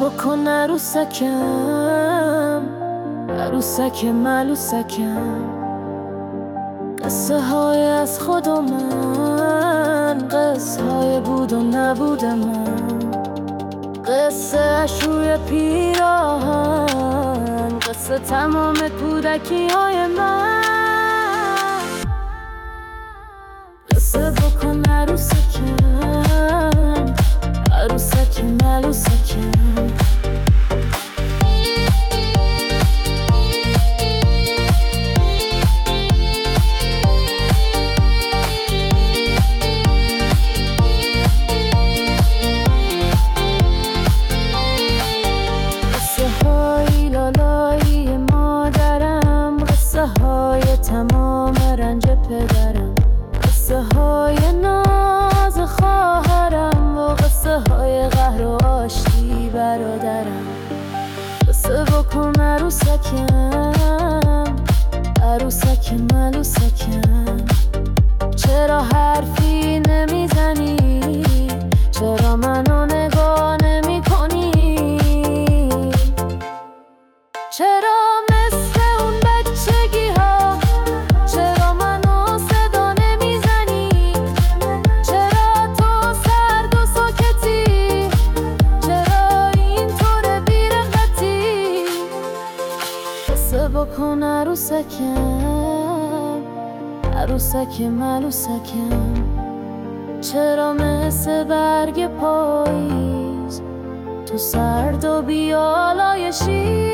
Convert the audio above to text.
بکن عروسکم عروسک ملوسکم. قصه های از خود و من قصه های بود و نبود من. قصه اش روی پیراهن قصه تمام کودکی های من. قصه بکن عروسکم عروسک ملوسکم. قصه بکن عروسکم عروسک ملوسکم بکن عروسکم عروسک ملوسکم. چرا مثل برگ پاییز تو سرد و بیالایشی